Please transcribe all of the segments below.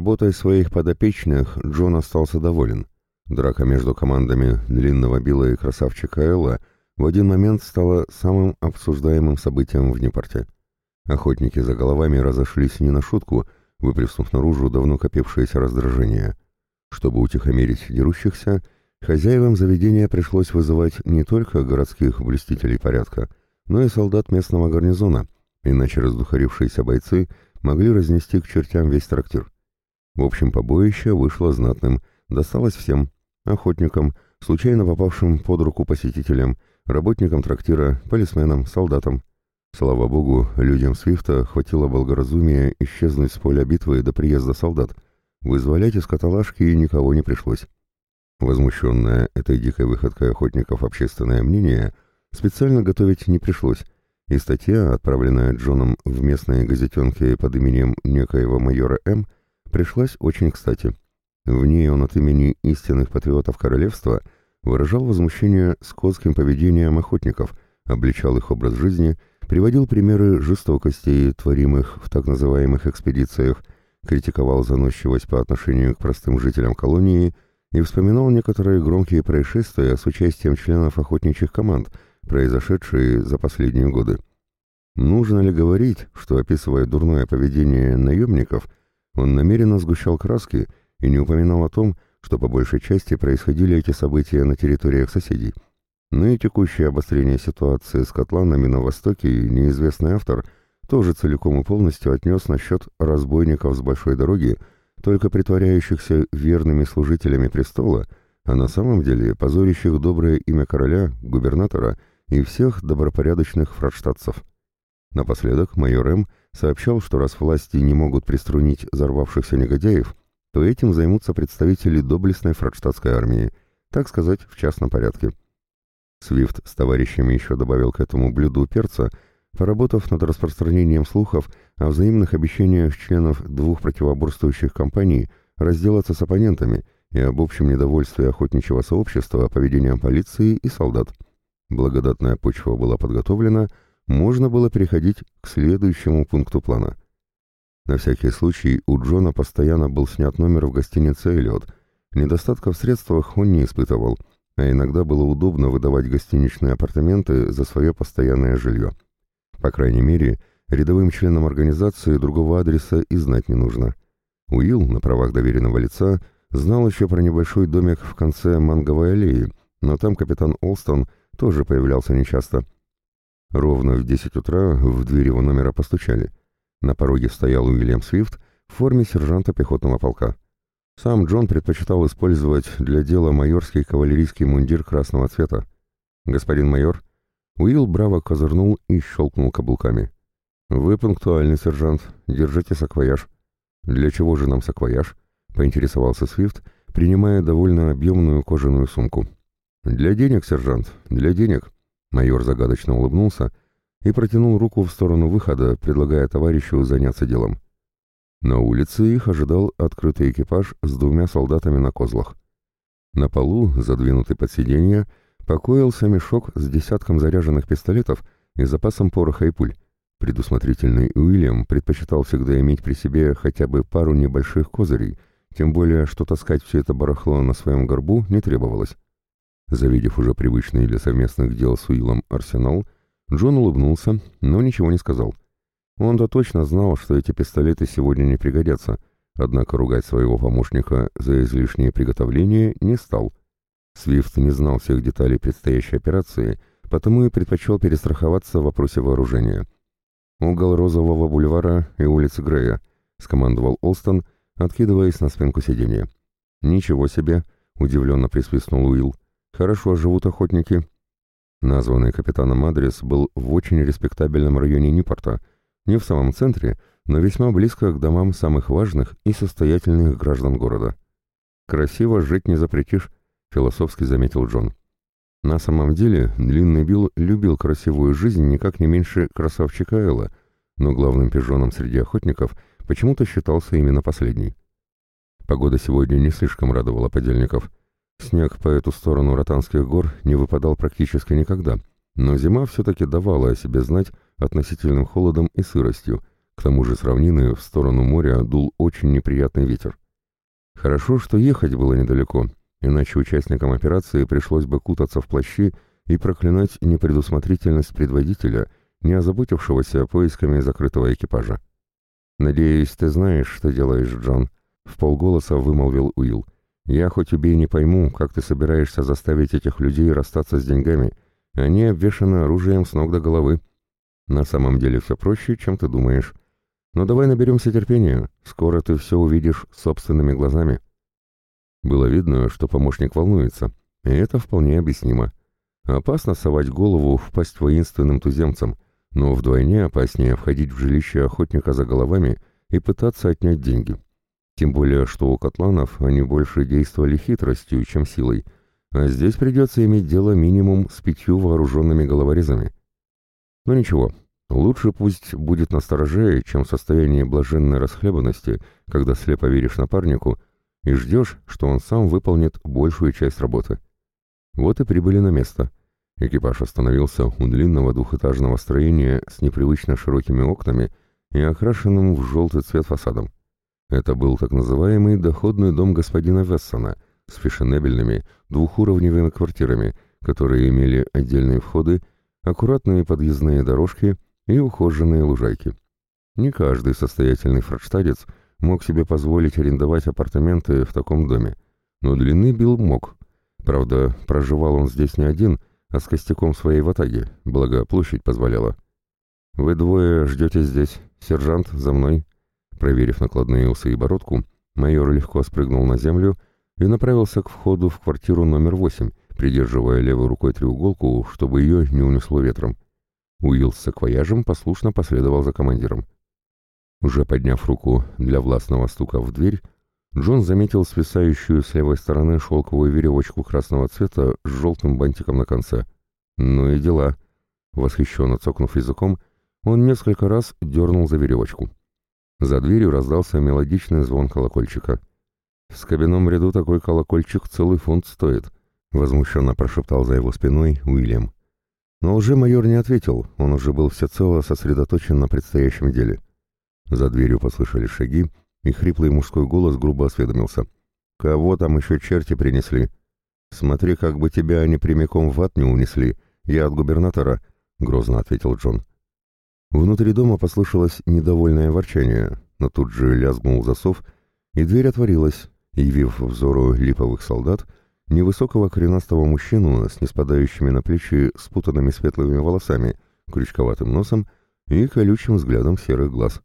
Работой своих подопечных Джон остался доволен. Драка между командами длинного Билла и красавчика Элла в один момент стала самым обсуждаемым событием в Нипорте. Охотники за головами разошлись не на шутку, выплеснув наружу давно копившееся раздражение. Чтобы утихомирить дерущихся, хозяевам заведения пришлось вызывать не только городских блюстителей порядка, но и солдат местного гарнизона, иначе раздухарившиеся бойцы могли разнести к чертям весь трактир. В общем, побоище вышло знатным, досталось всем – охотникам, случайно попавшим под руку посетителям, работникам трактира, полисменам, солдатам. Слава богу, людям Свифта хватило благоразумия исчезнуть с поля битвы до приезда солдат. Вызволять из каталажки никого не пришлось. Возмущенное этой дикой выходкой охотников общественное мнение специально готовить не пришлось, и статья, отправленная Джоном в местные газетенки под именем некоего майора М., пришлась очень кстати. В ней он от имени истинных патриотов королевства выражал возмущение скотским поведением охотников, обличал их образ жизни, приводил примеры жестокостей, творимых в так называемых экспедициях, критиковал заносчивость по отношению к простым жителям колонии и вспоминал некоторые громкие происшествия с участием членов охотничьих команд, произошедшие за последние годы. Нужно ли говорить, что, описывая дурное поведение наемников, он намеренно сгущал краски и не упоминал о том, что по большей части происходили эти события на территориях соседей. Но и текущее обострение ситуации с котланами на Востоке неизвестный автор тоже целиком и полностью отнес насчет разбойников с большой дороги, только притворяющихся верными служителями престола, а на самом деле позорящих доброе имя короля, губернатора и всех добропорядочных фрадштадцев. Напоследок майор М. сообщал, что раз власти не могут приструнить взорвавшихся негодяев, то этим займутся представители доблестной фрадштадтской армии, так сказать, в частном порядке. Свифт с товарищами еще добавил к этому блюду перца, поработав над распространением слухов о взаимных обещаниях членов двух противоборствующих компаний разделаться с оппонентами и об общем недовольстве охотничьего сообщества поведением полиции и солдат. Благодатная почва была подготовлена, можно было переходить к следующему пункту плана – на всякий случай у Джона постоянно был снят номер в гостинице «Эллиот». Недостатка в средствах он не испытывал, а иногда было удобно выдавать гостиничные апартаменты за свое постоянное жилье. По крайней мере, рядовым членам организации другого адреса и знать не нужно. Уилл, на правах доверенного лица, знал еще про небольшой домик в конце Манговой аллеи, но там капитан Олстон тоже появлялся нечасто. Ровно в 10 утра в дверь его номера постучали. На пороге стоял Уильям Свифт в форме сержанта пехотного полка. Сам Джон предпочитал использовать для дела майорский кавалерийский мундир красного цвета. «Господин майор?» Уилл браво козырнул и щелкнул каблуками. «Вы пунктуальный, сержант. Держите саквояж». «Для чего же нам саквояж?» — поинтересовался Свифт, принимая довольно объемную кожаную сумку. «Для денег, сержант, для денег». Майор загадочно улыбнулся и протянул руку в сторону выхода, предлагая товарищу заняться делом. На улице их ожидал открытый экипаж с двумя солдатами на козлах. На полу, задвинутый под сиденье, покоился мешок с десятком заряженных пистолетов и запасом пороха и пуль. Предусмотрительный Уильям предпочитал всегда иметь при себе хотя бы пару небольших козырей, тем более, что таскать все это барахло на своем горбу не требовалось. Завидев уже привычный для совместных дел с Уиллом арсенал, Джон улыбнулся, но ничего не сказал. Он-то точно знал, что эти пистолеты сегодня не пригодятся, однако ругать своего помощника за излишнее приготовление не стал. Свифт не знал всех деталей предстоящей операции, потому и предпочел перестраховаться в вопросе вооружения. «Угол Розового бульвара и улицы Грея», — скомандовал Олстон, откидываясь на спинку сиденья. «Ничего себе!» — удивленно присвистнул Уилл. «Хорошо живут охотники, Названный капитаном адрес был в очень респектабельном районе Нипорта, не в самом центре, но весьма близко к домам самых важных и состоятельных граждан города. «Красиво жить не запретишь», — философски заметил Джон. На самом деле, Длинный Билл любил красивую жизнь никак не меньше красавчика Элла, но главным пижоном среди охотников почему-то считался именно последний. Погода сегодня не слишком радовала подельников — Снег по эту сторону Ротанских гор не выпадал практически никогда, но зима все-таки давала о себе знать относительным холодом и сыростью, К тому же с равнины в сторону моря дул очень неприятный ветер. Хорошо, что ехать было недалеко, иначе участникам операции пришлось бы кутаться в плащи и проклинать непредусмотрительность предводителя, не озаботившегося поисками закрытого экипажа. «Надеюсь, ты знаешь, что делаешь, Джон», — в полголоса вымолвил Уилл. «Я хоть убей не пойму, как ты собираешься заставить этих людей расстаться с деньгами. Они обвешаны оружием с ног до головы. На самом деле все проще, чем ты думаешь. Но давай наберемся терпения, скоро ты все увидишь собственными глазами». Было видно, что помощник волнуется, и это вполне объяснимо. Опасно совать голову в пасть воинственным туземцам, но вдвойне опаснее входить в жилище охотника за головами и пытаться отнять деньги. Тем более, что у котланов они больше действовали хитростью, чем силой, а здесь придется иметь дело минимум с пятью вооруженными головорезами. Но ничего, лучше пусть будет настороже, чем в состоянии блаженной расхлебанности, когда слепо веришь напарнику и ждешь, что он сам выполнит большую часть работы. Вот и прибыли на место. Экипаж остановился у длинного двухэтажного строения с непривычно широкими окнами и окрашенным в желтый цвет фасадом. Это был так называемый доходный дом господина Вессона с фешенебельными двухуровневыми квартирами, которые имели отдельные входы, аккуратные подъездные дорожки и ухоженные лужайки. Не каждый состоятельный фрадштадец мог себе позволить арендовать апартаменты в таком доме, но длинный Билл мог. Правда, проживал он здесь не один, а с костяком своей ватаги, благо площадь позволяла. «Вы двое ждете здесь. Сержант, за мной». Проверив накладные усы и бородку, майор легко спрыгнул на землю и направился к входу в квартиру номер восемь, придерживая левой рукой треуголку, чтобы ее не унесло ветром. Уилл с саквояжем послушно последовал за командиром. Уже подняв руку для властного стука в дверь, Джон заметил свисающую с левой стороны шелковую веревочку красного цвета с желтым бантиком на конце. «Ну и дела!» Восхищенно цокнув языком, он несколько раз дернул за веревочку. За дверью раздался мелодичный звон колокольчика. «В скобяном ряду такой колокольчик целый фунт стоит», — возмущенно прошептал за его спиной Уильям. Но уже майор не ответил, он уже был всецело сосредоточен на предстоящем деле. За дверью послышались шаги, и хриплый мужской голос грубо осведомился. «Кого там еще черти принесли?» «Смотри, как бы тебя они прямиком в ад не унесли. Я от губернатора», — грозно ответил Джон. Внутри дома послышалось недовольное ворчание, но тут же лязгнул засов, и дверь отворилась, явив взору липовых солдат невысокого коренастого мужчину с неспадающими на плечи спутанными светлыми волосами, крючковатым носом и колючим взглядом серых глаз.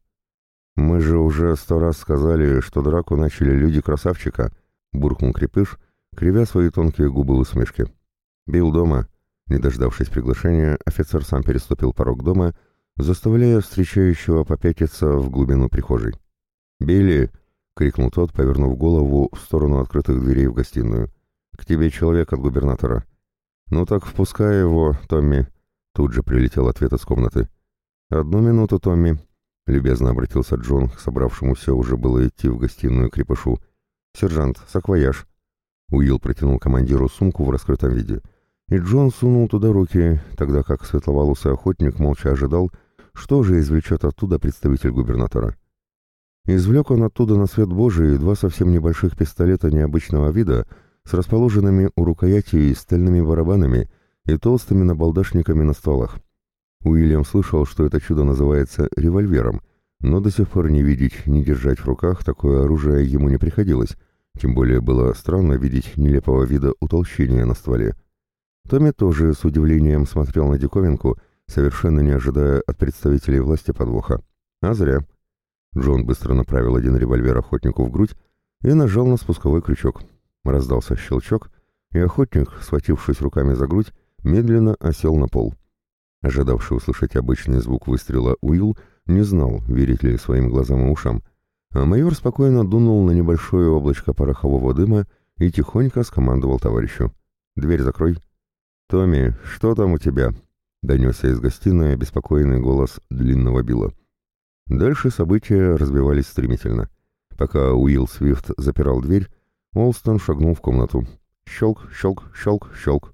«Мы же уже сто раз сказали, что драку начали люди красавчика», — буркнул Крепыш, кривя свои тонкие губы в усмешке. «Бил дома». Не дождавшись приглашения, офицер сам переступил порог дома заставляя встречающего попятиться в глубину прихожей. «Билли!» — крикнул тот, повернув голову в сторону открытых дверей в гостиную. «К тебе человек от губернатора». «Ну так впускай его, Томми!» Тут же прилетел ответ из комнаты. «Одну минуту, Томми!» — любезно обратился Джон к собравшемуся уже было идти в гостиную крепышу. «Сержант, саквояж!» Уилл протянул командиру сумку в раскрытом виде. И Джон сунул туда руки, тогда как светловолосый охотник молча ожидал, что же извлечет оттуда представитель губернатора? Извлек он оттуда на свет Божий два совсем небольших пистолета необычного вида с расположенными у рукояти стальными барабанами и толстыми набалдашниками на стволах. Уильям слышал, что это чудо называется револьвером, но до сих пор не видеть, не держать в руках такое оружие ему не приходилось, тем более было странно видеть нелепого вида утолщения на стволе. Томми тоже с удивлением смотрел на диковинку совершенно не ожидая от представителей власти подвоха. А зря. Джон быстро направил один револьвер охотнику в грудь и нажал на спусковой крючок. Раздался щелчок, и охотник, схватившись руками за грудь, медленно осел на пол. Ожидавший услышать обычный звук выстрела Уилл не знал, верить ли своим глазам и ушам, а майор спокойно дунул на небольшое облачко порохового дыма и тихонько скомандовал товарищу. «Дверь закрой». «Томми, что там у тебя?» Донесся из гостиной обеспокоенный голос длинного Билла. Дальше события развивались стремительно. Пока Уилл Свифт запирал дверь, Олстон шагнул в комнату. Щелк, щелк, щелк, щелк.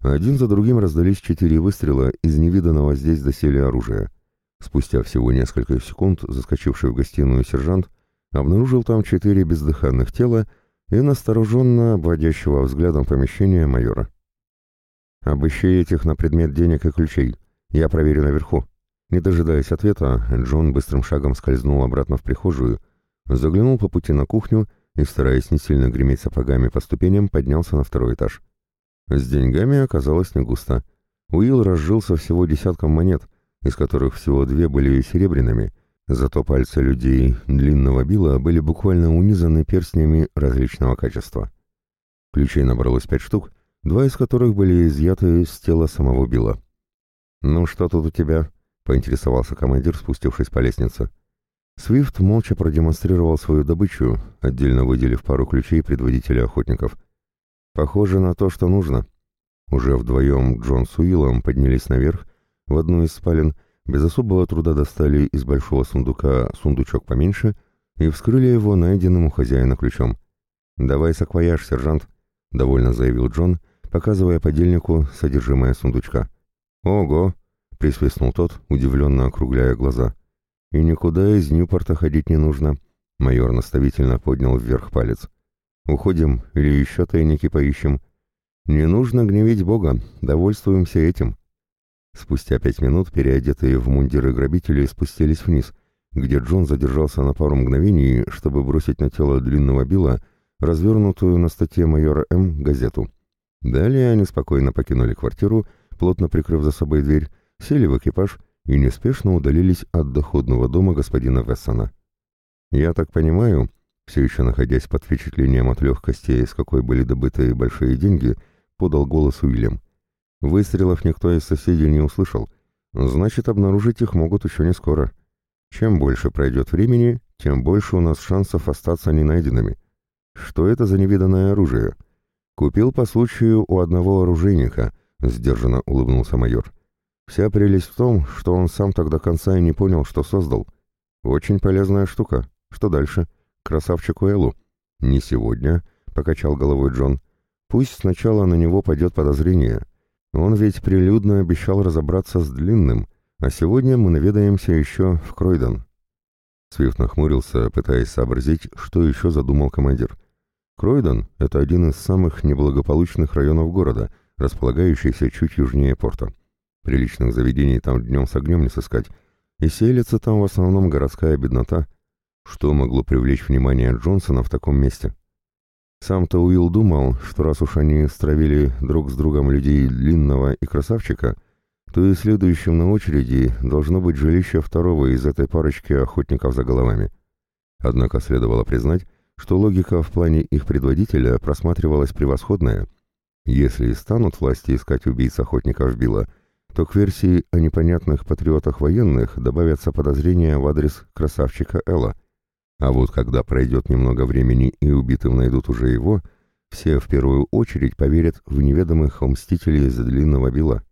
Один за другим раздались четыре выстрела из невиданного здесь доселе оружия. Спустя всего несколько секунд заскочивший в гостиную сержант обнаружил там четыре бездыханных тела и настороженно обводящего взглядом помещение майора. «Обыщи этих на предмет денег и ключей. Я проверю наверху». Не дожидаясь ответа, Джон быстрым шагом скользнул обратно в прихожую, заглянул по пути на кухню и, стараясь не сильно греметь сапогами по ступеням, поднялся на второй этаж. С деньгами оказалось не густо. Уилл разжился всего десятком монет, из которых всего две были серебряными, зато пальцы людей длинного била были буквально унизаны перстнями различного качества. Ключей набралось пять штук, два из которых были изъяты с тела самого Билла. «Ну что тут у тебя?» — поинтересовался командир, спустившись по лестнице. Свифт молча продемонстрировал свою добычу, отдельно выделив пару ключей предводителя охотников. «Похоже на то, что нужно». Уже вдвоем Джон с Уиллом поднялись наверх, в одну из спален, без особого труда достали из большого сундука сундучок поменьше и вскрыли его найденным у хозяина ключом. «Давай саквояж, сержант», — довольно заявил Джон, показывая подельнику содержимое сундучка. «Ого!» — присвистнул тот, удивленно округляя глаза. «И никуда из Ньюпорта ходить не нужно», — майор наставительно поднял вверх палец. «Уходим или еще тайники поищем?» «Не нужно гневить Бога, довольствуемся этим». Спустя пять минут переодетые в мундиры грабители спустились вниз, где Джон задержался на пару мгновений, чтобы бросить на тело длинного Билла развернутую на статье майора М. газету. Далее они спокойно покинули квартиру, плотно прикрыв за собой дверь, сели в экипаж и неспешно удалились от доходного дома господина Вессона. «Я так понимаю», все еще находясь под впечатлением от легкости, с какой были добыты большие деньги, подал голос Уильям. Выстрелов никто из соседей не услышал, значит, обнаружить их могут еще не скоро. Чем больше пройдет времени, тем больше у нас шансов остаться ненайденными. Что это за невиданное оружие? Купил по случаю у одного оружейника, сдержанно улыбнулся майор. Вся прелесть в том, что он сам тогда конца и не понял, что создал. Очень полезная штука. Что дальше? Красавчику Эллу. Не сегодня, покачал головой Джон. Пусть сначала на него пойдет подозрение. Он ведь прилюдно обещал разобраться с длинным, а сегодня мы наведаемся еще в Кройдон. Свифт нахмурился, пытаясь сообразить, что еще задумал командир. Кройдон — это один из самых неблагополучных районов города, располагающийся чуть южнее порта. Приличных заведений там днем с огнем не сыскать, и селится там в основном городская беднота. Что могло привлечь внимание Джонсона в таком месте? Сам-то Уилл думал, что раз уж они стравили друг с другом людей длинного и красавчика, то и следующим на очереди должно быть жилище второго из этой парочки охотников за головами. Однако следовало признать, что логика в плане их предводителя просматривалась превосходная. Если и станут власти искать убийц охотников Билла, то к версии о непонятных патриотах военных добавятся подозрения в адрес красавчика Элла. А вот когда пройдет немного времени и убитым найдут уже его, все в первую очередь поверят в неведомых мстителей из длинного била.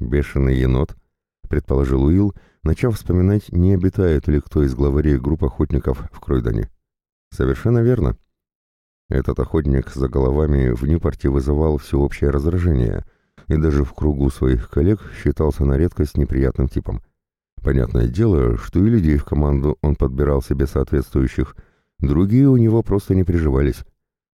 «Бешеный енот», — предположил Уилл, начав вспоминать, не обитает ли кто из главарей групп охотников в Кройдоне. «Совершенно верно». Этот охотник за головами в Ньюпорте вызывал всеобщее раздражение — и даже в кругу своих коллег считался на редкость неприятным типом. Понятное дело, что и людей в команду он подбирал себе соответствующих, другие у него просто не приживались.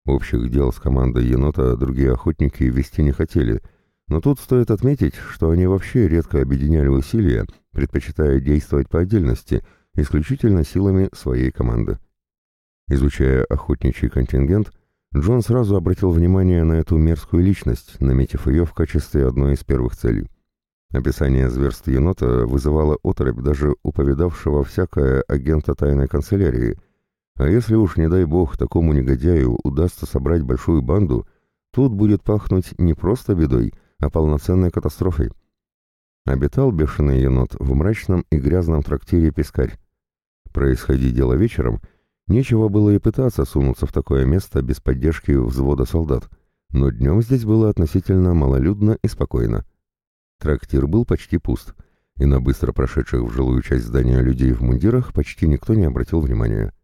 Общих дел с командой енота другие охотники вести не хотели, но тут стоит отметить, что они вообще редко объединяли усилия, предпочитая действовать по отдельности, исключительно силами своей команды. Изучая охотничий контингент, Джон сразу обратил внимание на эту мерзкую личность, наметив ее в качестве одной из первых целей. Описание зверств енота вызывало оторопь даже у повидавшего всякое агента тайной канцелярии. А если уж, не дай бог, такому негодяю удастся собрать большую банду, тут будет пахнуть не просто бедой, а полноценной катастрофой. Обитал бешеный енот в мрачном и грязном трактире «Пескарь». Происходи дело вечером — Нечего было и пытаться сунуться в такое место без поддержки взвода солдат, но днем здесь было относительно малолюдно и спокойно. Трактир был почти пуст, и на быстро прошедших в жилую часть здания людей в мундирах почти никто не обратил внимания.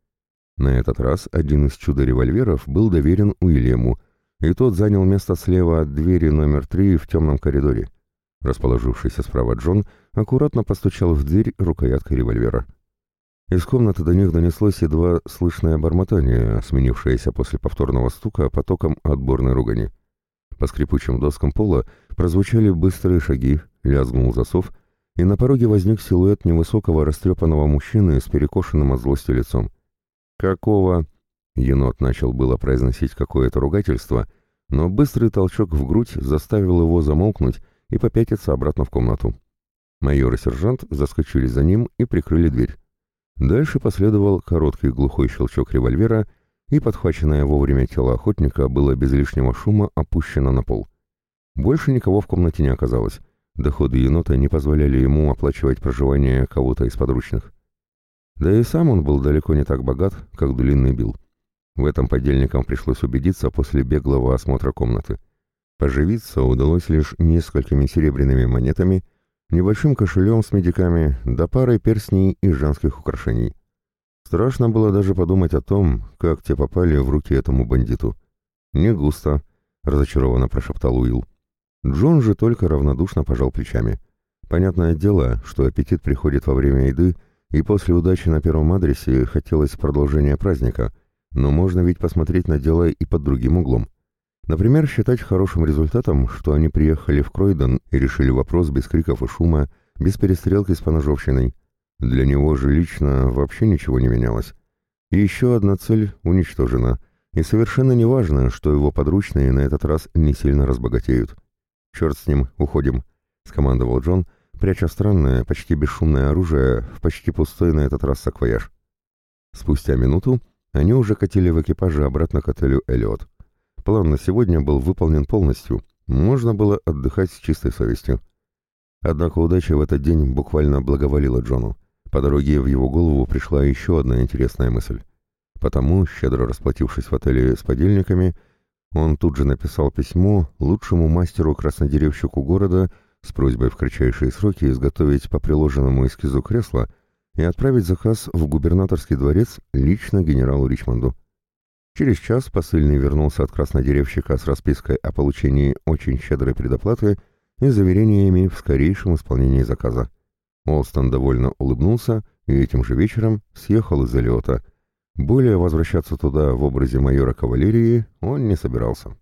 На этот раз один из чудо-револьверов был доверен Уильяму, и тот занял место слева от двери номер три в темном коридоре. Расположившийся справа Джон аккуратно постучал в дверь рукояткой револьвера. Из комнаты до них донеслось едва слышное бормотание, сменившееся после повторного стука потоком отборной ругани. По скрипучим доскам пола прозвучали быстрые шаги, лязгнул засов, и на пороге возник силуэт невысокого растрепанного мужчины с перекошенным от злости лицом. «Какого?» Енот начал было произносить какое-то ругательство, но быстрый толчок в грудь заставил его замолкнуть и попятиться обратно в комнату. Майор и сержант заскочили за ним и прикрыли дверь. Дальше последовал короткий глухой щелчок револьвера, и подхваченное вовремя тело охотника было без лишнего шума опущено на пол. Больше никого в комнате не оказалось. Доходы енота не позволяли ему оплачивать проживание кого-то из подручных. Да и сам он был далеко не так богат, как Длинный Бил. В этом подельникам пришлось убедиться после беглого осмотра комнаты. Поживиться удалось лишь несколькими серебряными монетами, небольшим кошелем с медиками, да парой перстней и женских украшений. Страшно было даже подумать о том, как те попали в руки этому бандиту. «Не густо», — разочарованно прошептал Уилл. Джон же только равнодушно пожал плечами. Понятное дело, что аппетит приходит во время еды, и после удачи на первом адресе хотелось продолжения праздника, но можно ведь посмотреть на дело и под другим углом. Например, считать хорошим результатом, что они приехали в Кройдон и решили вопрос без криков и шума, без перестрелки с поножовщиной. Для него же лично вообще ничего не менялось. И еще одна цель уничтожена, и совершенно не важно, что его подручные на этот раз не сильно разбогатеют. «Черт с ним, уходим», — скомандовал Джон, пряча странное, почти бесшумное оружие в почти пустой на этот раз саквояж. Спустя минуту они уже катили в экипаже обратно к отелю «Эллиот». План на сегодня был выполнен полностью, можно было отдыхать с чистой совестью. Однако удача в этот день буквально благоволила Джону. По дороге в его голову пришла еще одна интересная мысль. Потому, щедро расплатившись в отеле с подельниками, он тут же написал письмо лучшему мастеру-краснодеревщику города с просьбой в кратчайшие сроки изготовить по приложенному эскизу кресла и отправить заказ в губернаторский дворец лично генералу Ричмонду. Через час посыльный вернулся от краснодеревщика с распиской о получении очень щедрой предоплаты и заверениями в скорейшем исполнении заказа. Олстон довольно улыбнулся и этим же вечером съехал из Элиота. Более возвращаться туда в образе майора кавалерии он не собирался.